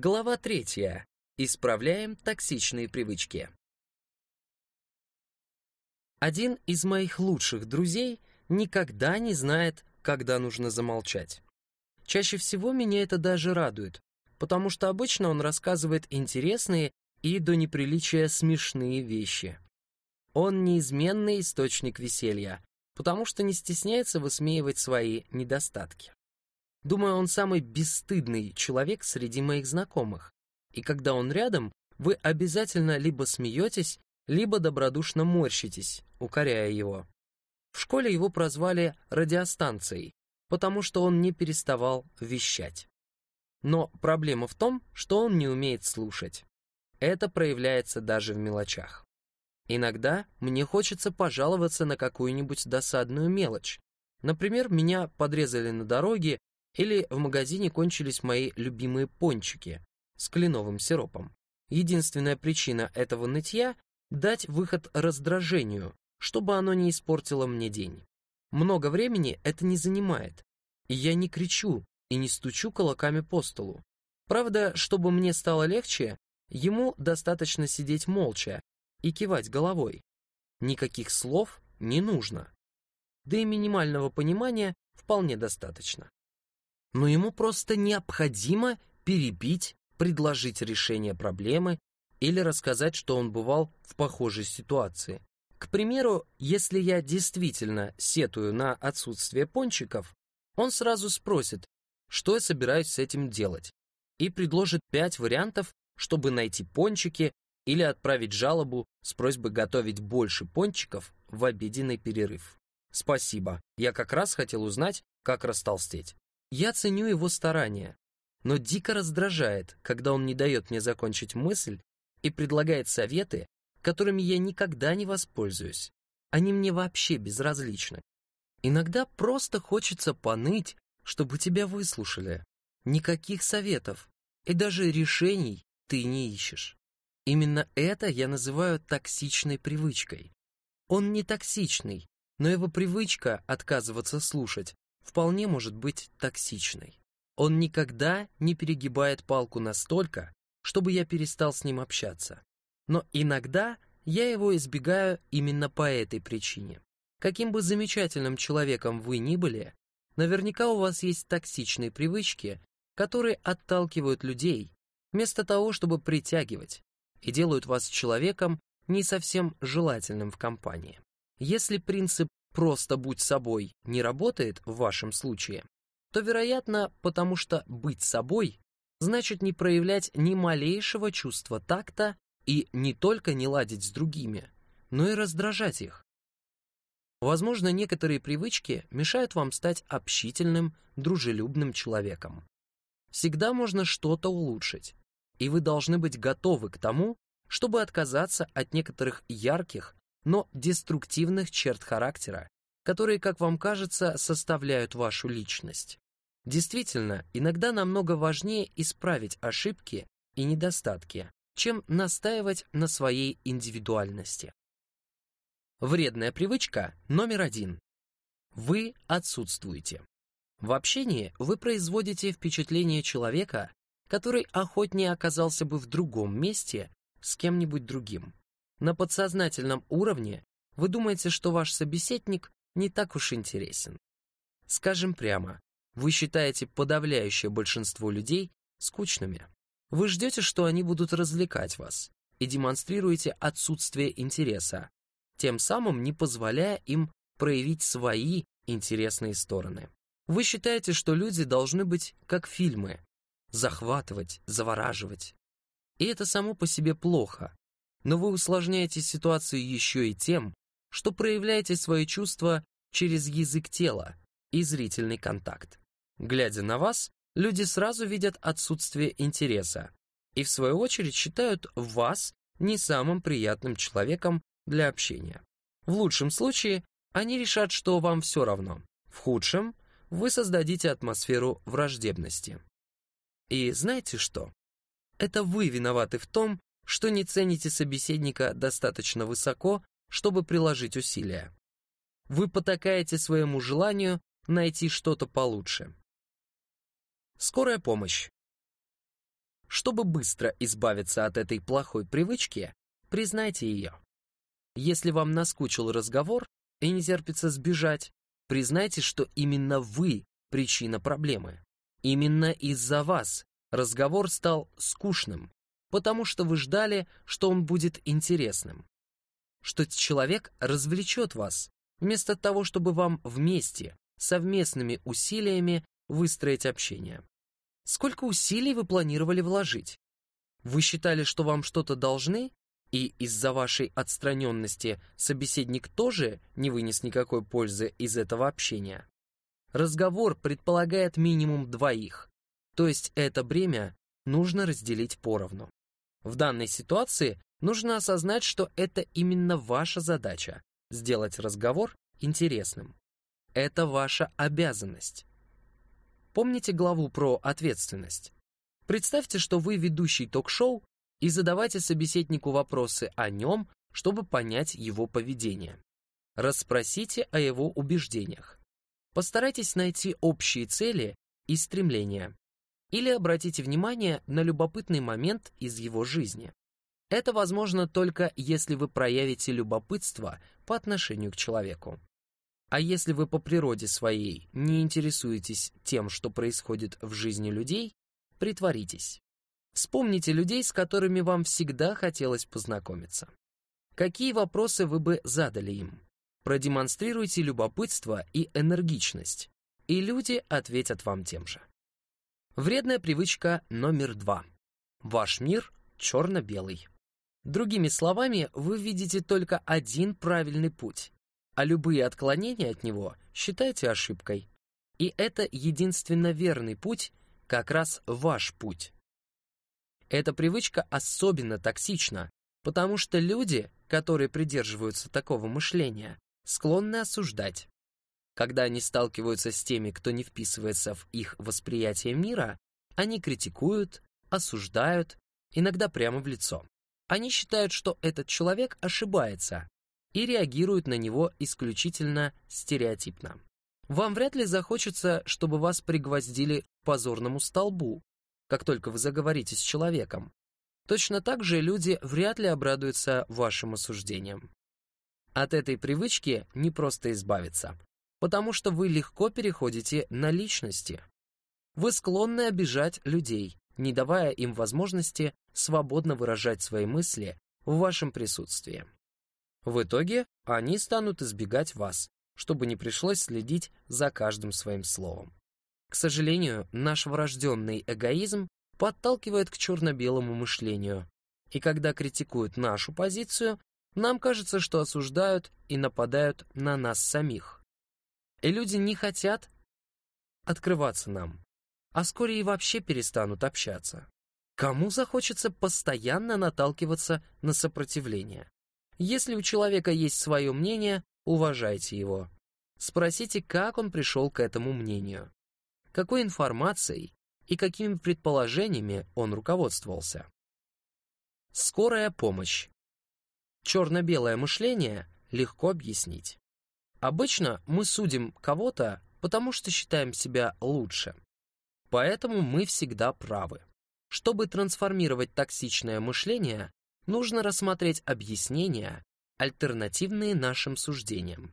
Глава третья. Исправляем токсичные привычки. Один из моих лучших друзей никогда не знает, когда нужно замолчать. Чаще всего меня это даже радует, потому что обычно он рассказывает интересные и до неприличия смешные вещи. Он неизменный источник веселья, потому что не стесняется высмеивать свои недостатки. Думаю, он самый бесстыдный человек среди моих знакомых. И когда он рядом, вы обязательно либо смеетесь, либо добродушно морщитесь, укоряя его. В школе его прозвали радиостанцией, потому что он не переставал вещать. Но проблема в том, что он не умеет слушать. Это проявляется даже в мелочах. Иногда мне хочется пожаловаться на какую-нибудь досадную мелочь. Например, меня подрезали на дороге или в магазине кончились мои любимые пончики с кленовым сиропом. Единственная причина этого нытья — дать выход раздражению, чтобы оно не испортило мне день. Много времени это не занимает, и я не кричу и не стучу кулаками по столу. Правда, чтобы мне стало легче, ему достаточно сидеть молча и кивать головой. Никаких слов не нужно. Да и минимального понимания вполне достаточно но ему просто необходимо перебить, предложить решение проблемы или рассказать, что он бывал в похожей ситуации. К примеру, если я действительно сетую на отсутствие пончиков, он сразу спросит, что я собираюсь с этим делать, и предложит пять вариантов, чтобы найти пончики или отправить жалобу с просьбой готовить больше пончиков в обеденный перерыв. Спасибо, я как раз хотел узнать, как растолстеть. Я ценю его старания, но дико раздражает, когда он не дает мне закончить мысль и предлагает советы, которыми я никогда не воспользуюсь. Они мне вообще безразличны. Иногда просто хочется поныть, чтобы тебя выслушали. Никаких советов и даже решений ты не ищешь. Именно это я называю токсичной привычкой. Он не токсичный, но его привычка отказываться слушать вполне может быть токсичной. Он никогда не перегибает палку настолько, чтобы я перестал с ним общаться. Но иногда я его избегаю именно по этой причине. Каким бы замечательным человеком вы ни были, наверняка у вас есть токсичные привычки, которые отталкивают людей, вместо того, чтобы притягивать, и делают вас человеком не совсем желательным в компании. Если принцип «просто будь собой» не работает в вашем случае, то, вероятно, потому что быть собой значит не проявлять ни малейшего чувства такта и не только не ладить с другими, но и раздражать их. Возможно, некоторые привычки мешают вам стать общительным, дружелюбным человеком. Всегда можно что-то улучшить, и вы должны быть готовы к тому, чтобы отказаться от некоторых ярких но деструктивных черт характера, которые, как вам кажется, составляют вашу личность. Действительно, иногда намного важнее исправить ошибки и недостатки, чем настаивать на своей индивидуальности. Вредная привычка номер один. Вы отсутствуете. В общении вы производите впечатление человека, который охотнее оказался бы в другом месте с кем-нибудь другим. На подсознательном уровне вы думаете, что ваш собеседник не так уж интересен. Скажем прямо, вы считаете подавляющее большинство людей скучными. Вы ждете, что они будут развлекать вас, и демонстрируете отсутствие интереса, тем самым не позволяя им проявить свои интересные стороны. Вы считаете, что люди должны быть как фильмы, захватывать, завораживать. И это само по себе плохо, но вы усложняете ситуацию еще и тем, что проявляете свои чувства через язык тела и зрительный контакт. Глядя на вас, люди сразу видят отсутствие интереса и, в свою очередь, считают вас не самым приятным человеком для общения. В лучшем случае они решат, что вам все равно. В худшем вы создадите атмосферу враждебности. И знаете что? Это вы виноваты в том, что не цените собеседника достаточно высоко, чтобы приложить усилия. Вы потакаете своему желанию найти что-то получше. Скорая помощь. Чтобы быстро избавиться от этой плохой привычки, признайте ее. Если вам наскучил разговор и не терпится сбежать, признайте, что именно вы причина проблемы. Именно из-за вас разговор стал скучным, потому что вы ждали, что он будет интересным. Что человек развлечет вас, вместо того, чтобы вам вместе, совместными усилиями выстроить общение. Сколько усилий вы планировали вложить? Вы считали, что вам что-то должны, и из-за вашей отстраненности собеседник тоже не вынес никакой пользы из этого общения? Разговор предполагает минимум двоих, то есть это бремя нужно разделить поровну. В данной ситуации нужно осознать, что это именно ваша задача – сделать разговор интересным. Это ваша обязанность. Помните главу про ответственность? Представьте, что вы ведущий ток-шоу и задавайте собеседнику вопросы о нем, чтобы понять его поведение. Расспросите о его убеждениях. Постарайтесь найти общие цели и стремления. Или обратите внимание на любопытный момент из его жизни. Это возможно только если вы проявите любопытство по отношению к человеку. А если вы по природе своей не интересуетесь тем, что происходит в жизни людей, притворитесь. Вспомните людей, с которыми вам всегда хотелось познакомиться. Какие вопросы вы бы задали им? Продемонстрируйте любопытство и энергичность, и люди ответят вам тем же. Вредная привычка номер два. Ваш мир черно-белый. Другими словами, вы видите только один правильный путь, а любые отклонения от него считайте ошибкой. И это единственно верный путь, как раз ваш путь. Эта привычка особенно токсична, потому что люди, которые придерживаются такого мышления, склонны осуждать. Когда они сталкиваются с теми, кто не вписывается в их восприятие мира, они критикуют, осуждают, иногда прямо в лицо. Они считают, что этот человек ошибается, и реагируют на него исключительно стереотипно. Вам вряд ли захочется, чтобы вас пригвоздили к позорному столбу, как только вы заговорите с человеком. Точно так же люди вряд ли обрадуются вашим осуждениям. От этой привычки не просто избавиться, потому что вы легко переходите на личности. Вы склонны обижать людей, не давая им возможности свободно выражать свои мысли в вашем присутствии. В итоге они станут избегать вас, чтобы не пришлось следить за каждым своим словом. К сожалению, наш врожденный эгоизм подталкивает к черно-белому мышлению, и когда критикуют нашу позицию, нам кажется, что осуждают и нападают на нас самих. И люди не хотят открываться нам, а вскоре и вообще перестанут общаться. Кому захочется постоянно наталкиваться на сопротивление? Если у человека есть свое мнение, уважайте его. Спросите, как он пришел к этому мнению. Какой информацией и какими предположениями он руководствовался. Скорая помощь. Черно-белое мышление легко объяснить. Обычно мы судим кого-то, потому что считаем себя лучше. Поэтому мы всегда правы. Чтобы трансформировать токсичное мышление, нужно рассмотреть объяснения, альтернативные нашим суждениям.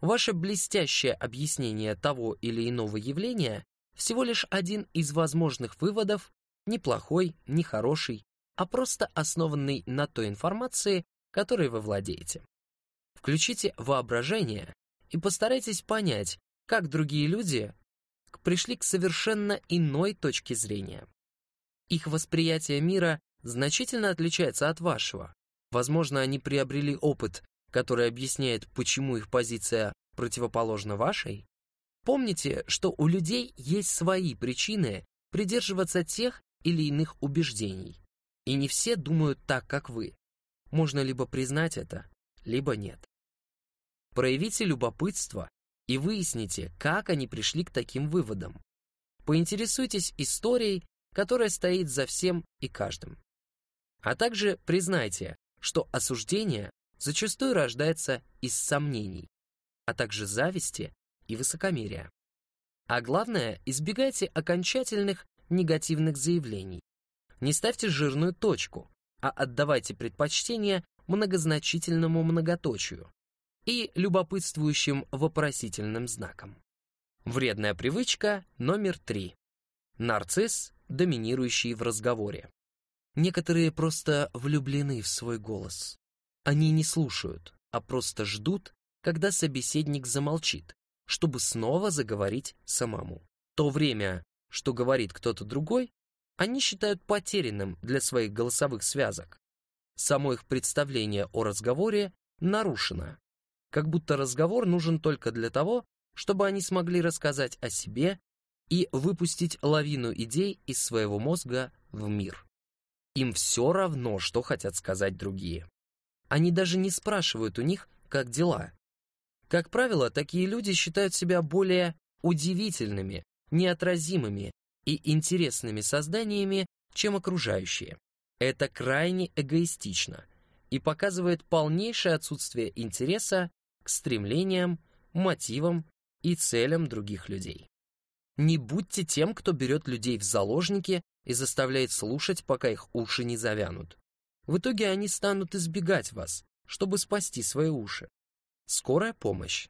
Ваше блестящее объяснение того или иного явления всего лишь один из возможных выводов, не плохой, не хороший, а просто основанный на той информации, которой вы владеете. Включите воображение и постарайтесь понять, как другие люди пришли к совершенно иной точке зрения. Их восприятие мира значительно отличается от вашего. Возможно, они приобрели опыт, который объясняет, почему их позиция противоположна вашей. Помните, что у людей есть свои причины придерживаться тех или иных убеждений. И не все думают так, как вы. Можно либо признать это, либо нет. Проявите любопытство и выясните, как они пришли к таким выводам. Поинтересуйтесь историей, которая стоит за всем и каждым. А также признайте, что осуждение зачастую рождается из сомнений, а также зависти и высокомерия. А главное, избегайте окончательных негативных заявлений. Не ставьте жирную точку, а отдавайте предпочтение многозначительному многоточию и любопытствующим вопросительным знакам. Вредная привычка номер три. Нарцисс, доминирующий в разговоре. Некоторые просто влюблены в свой голос. Они не слушают, а просто ждут, когда собеседник замолчит, чтобы снова заговорить самому. То время, что говорит кто-то другой, они считают потерянным для своих голосовых связок. Само их представление о разговоре нарушено, как будто разговор нужен только для того, чтобы они смогли рассказать о себе и выпустить лавину идей из своего мозга в мир. Им все равно, что хотят сказать другие. Они даже не спрашивают у них, как дела. Как правило, такие люди считают себя более удивительными, неотразимыми и интересными созданиями, чем окружающие. Это крайне эгоистично и показывает полнейшее отсутствие интереса к стремлениям, мотивам и целям других людей. Не будьте тем, кто берет людей в заложники и заставляет слушать, пока их уши не завянут. В итоге они станут избегать вас, чтобы спасти свои уши. Скорая помощь.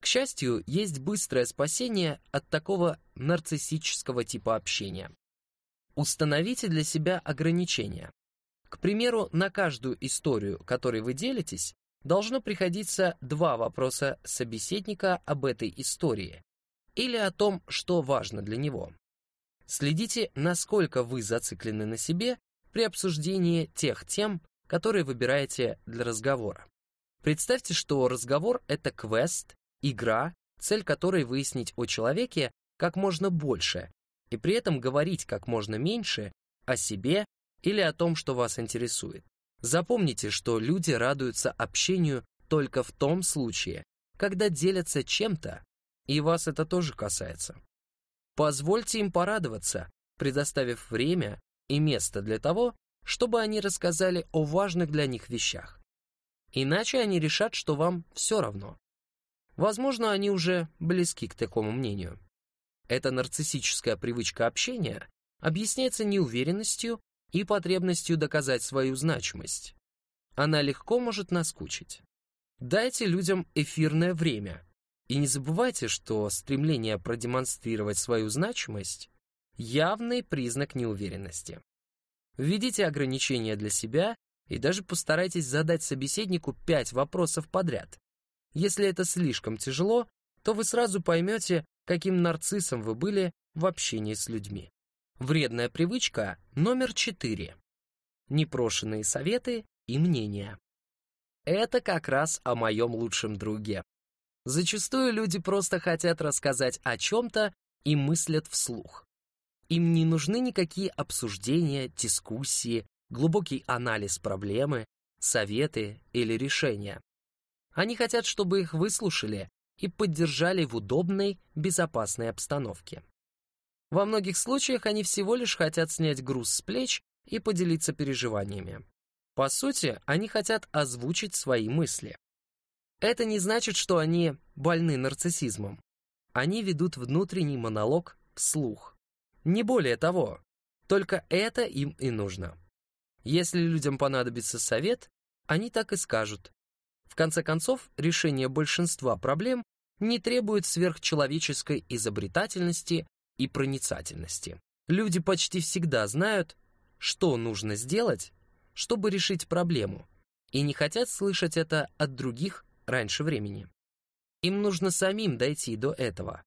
К счастью, есть быстрое спасение от такого нарциссического типа общения. Установите для себя ограничения. К примеру, на каждую историю, которой вы делитесь, должно приходиться два вопроса собеседника об этой истории или о том, что важно для него. Следите, насколько вы зациклены на себе при обсуждении тех тем, которые выбираете для разговора. Представьте, что разговор — это квест, игра, цель которой выяснить о человеке как можно больше, и при этом говорить как можно меньше о себе или о том, что вас интересует. Запомните, что люди радуются общению только в том случае, когда делятся чем-то, и вас это тоже касается. Позвольте им порадоваться, предоставив время и место для того, чтобы они рассказали о важных для них вещах. Иначе они решат, что вам все равно. Возможно, они уже близки к такому мнению. Эта нарциссическая привычка общения объясняется неуверенностью и потребностью доказать свою значимость. Она легко может наскучить. Дайте людям эфирное время. И не забывайте, что стремление продемонстрировать свою значимость – явный признак неуверенности. Введите ограничения для себя и даже постарайтесь задать собеседнику пять вопросов подряд. Если это слишком тяжело, то вы сразу поймете, каким нарциссом вы были в общении с людьми. Вредная привычка номер четыре. Непрошенные советы и мнения. Это как раз о моем лучшем друге. Зачастую люди просто хотят рассказать о чем-то и мыслят вслух. Им не нужны никакие обсуждения, дискуссии, глубокий анализ проблемы, советы или решения. Они хотят, чтобы их выслушали и поддержали в удобной, безопасной обстановке. Во многих случаях они всего лишь хотят снять груз с плеч и поделиться переживаниями. По сути, они хотят озвучить свои мысли. Это не значит, что они больны нарциссизмом. Они ведут внутренний монолог вслух. Не более того, только это им и нужно. Если людям понадобится совет, они так и скажут. В конце концов, решение большинства проблем не требует сверхчеловеческой изобретательности и проницательности. Люди почти всегда знают, что нужно сделать, чтобы решить проблему, и не хотят слышать это от других раньше времени. Им нужно самим дойти до этого.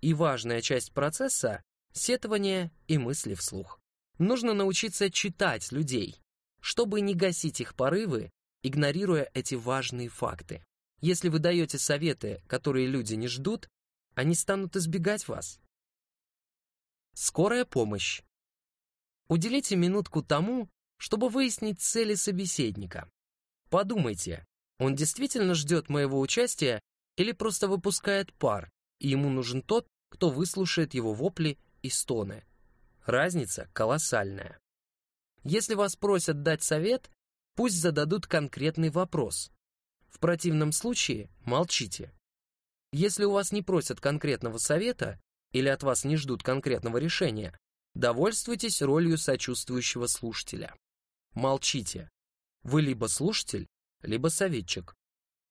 И важная часть процесса — сетование и мысли вслух. Нужно научиться читать людей, чтобы не гасить их порывы, игнорируя эти важные факты. Если вы даете советы, которые люди не ждут, они станут избегать вас. Скорая помощь. Уделите минутку тому, чтобы выяснить цели собеседника. Подумайте, он действительно ждет моего участия или просто выпускает пар, и ему нужен тот, кто выслушает его вопли и стоны. Разница колоссальная. Если вас просят дать совет, пусть зададут конкретный вопрос. В противном случае молчите. Если у вас не просят конкретного совета, или от вас не ждут конкретного решения, Довольствуйтесь ролью сочувствующего слушателя. Молчите. Вы либо слушатель, либо советчик.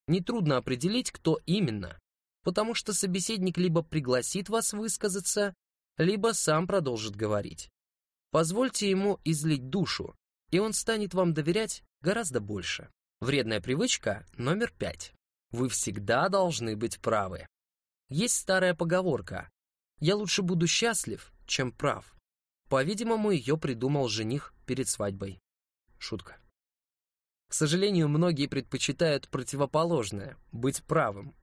Нетрудно определить, кто именно, потому что собеседник либо пригласит вас высказаться, либо сам продолжит говорить. Позвольте ему излить душу, и он станет вам доверять гораздо больше. Вредная привычка номер пять. Вы всегда должны быть правы. Есть старая поговорка «Я лучше буду счастлив, чем прав». По-видимому, ее придумал жених перед свадьбой. Шутка. К сожалению, многие предпочитают противоположное — быть правым.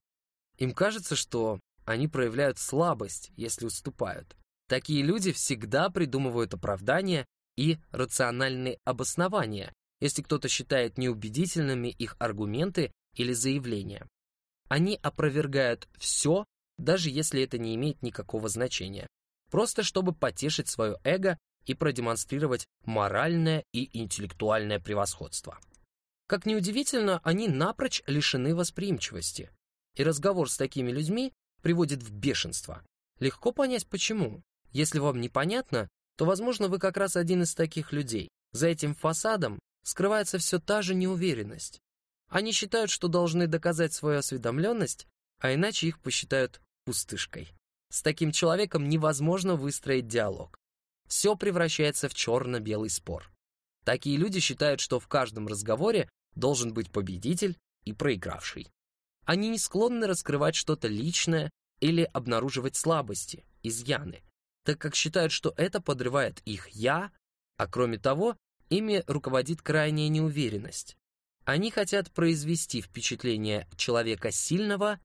Им кажется, что они проявляют слабость, если уступают. Такие люди всегда придумывают оправдания и рациональные обоснования, если кто-то считает неубедительными их аргументы или заявления. Они опровергают все, даже если это не имеет никакого значения, просто чтобы потешить свое эго и продемонстрировать моральное и интеллектуальное превосходство. Как ни удивительно, они напрочь лишены восприимчивости, и разговор с такими людьми приводит в бешенство. Легко понять почему. Если вам непонятно, то, возможно, вы как раз один из таких людей. За этим фасадом скрывается все та же неуверенность. Они считают, что должны доказать свою осведомленность, а иначе их посчитают пустышкой. С таким человеком невозможно выстроить диалог. Все превращается в черно-белый спор. Такие люди считают, что в каждом разговоре должен быть победитель и проигравший. Они не склонны раскрывать что-то личное или обнаруживать слабости, изъяны, так как считают, что это подрывает их «я», а кроме того, ими руководит крайняя неуверенность. Они хотят произвести впечатление человека сильного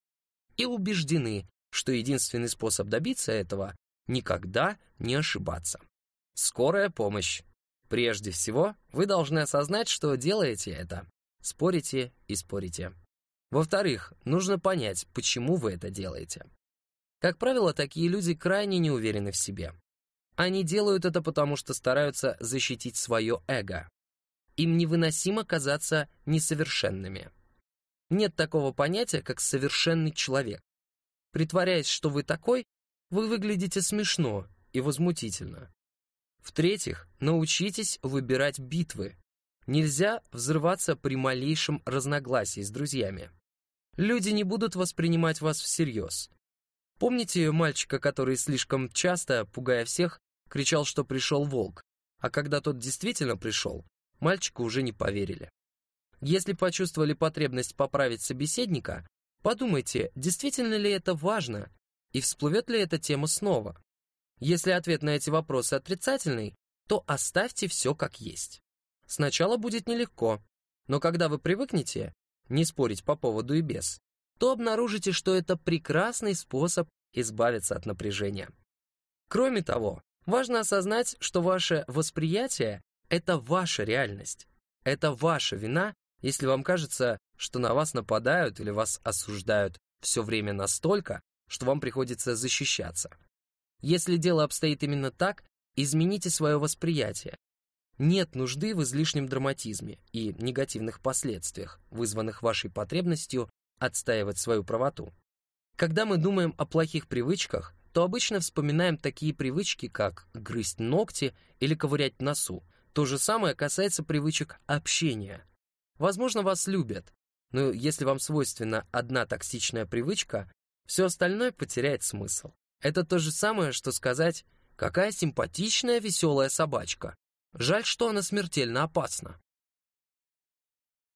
и убеждены, что единственный способ добиться этого — никогда не ошибаться. Скорая помощь. Прежде всего, вы должны осознать, что делаете это. Спорите и спорите. Во-вторых, нужно понять, почему вы это делаете. Как правило, такие люди крайне не уверены в себе. Они делают это потому, что стараются защитить свое эго. Им невыносимо казаться несовершенными. Нет такого понятия, как совершенный человек. Притворяясь, что вы такой, вы выглядите смешно и возмутительно. В-третьих, научитесь выбирать битвы. Нельзя взрываться при малейшем разногласии с друзьями. Люди не будут воспринимать вас всерьез. Помните мальчика, который слишком часто, пугая всех, кричал, что пришел волк, а когда тот действительно пришел, мальчику уже не поверили. Если почувствовали потребность поправить собеседника, подумайте, действительно ли это важно и всплывет ли эта тема снова. Если ответ на эти вопросы отрицательный, то оставьте все как есть. Сначала будет нелегко, но когда вы привыкнете не спорить по поводу и без, то обнаружите, что это прекрасный способ избавиться от напряжения. Кроме того, важно осознать, что ваше восприятие это ваша реальность. Это ваша вина, если вам кажется, что на вас нападают или вас осуждают все время настолько, что вам приходится защищаться. Если дело обстоит именно так, измените свое восприятие. Нет нужды в излишнем драматизме и негативных последствиях, вызванных вашей потребностью отстаивать свою правоту. Когда мы думаем о плохих привычках, то обычно вспоминаем такие привычки, как грызть ногти или ковырять носу, то же самое касается привычек общения. Возможно, вас любят, но если вам свойственна одна токсичная привычка, все остальное потеряет смысл. Это то же самое, что сказать «какая симпатичная веселая собачка». Жаль, что она смертельно опасна.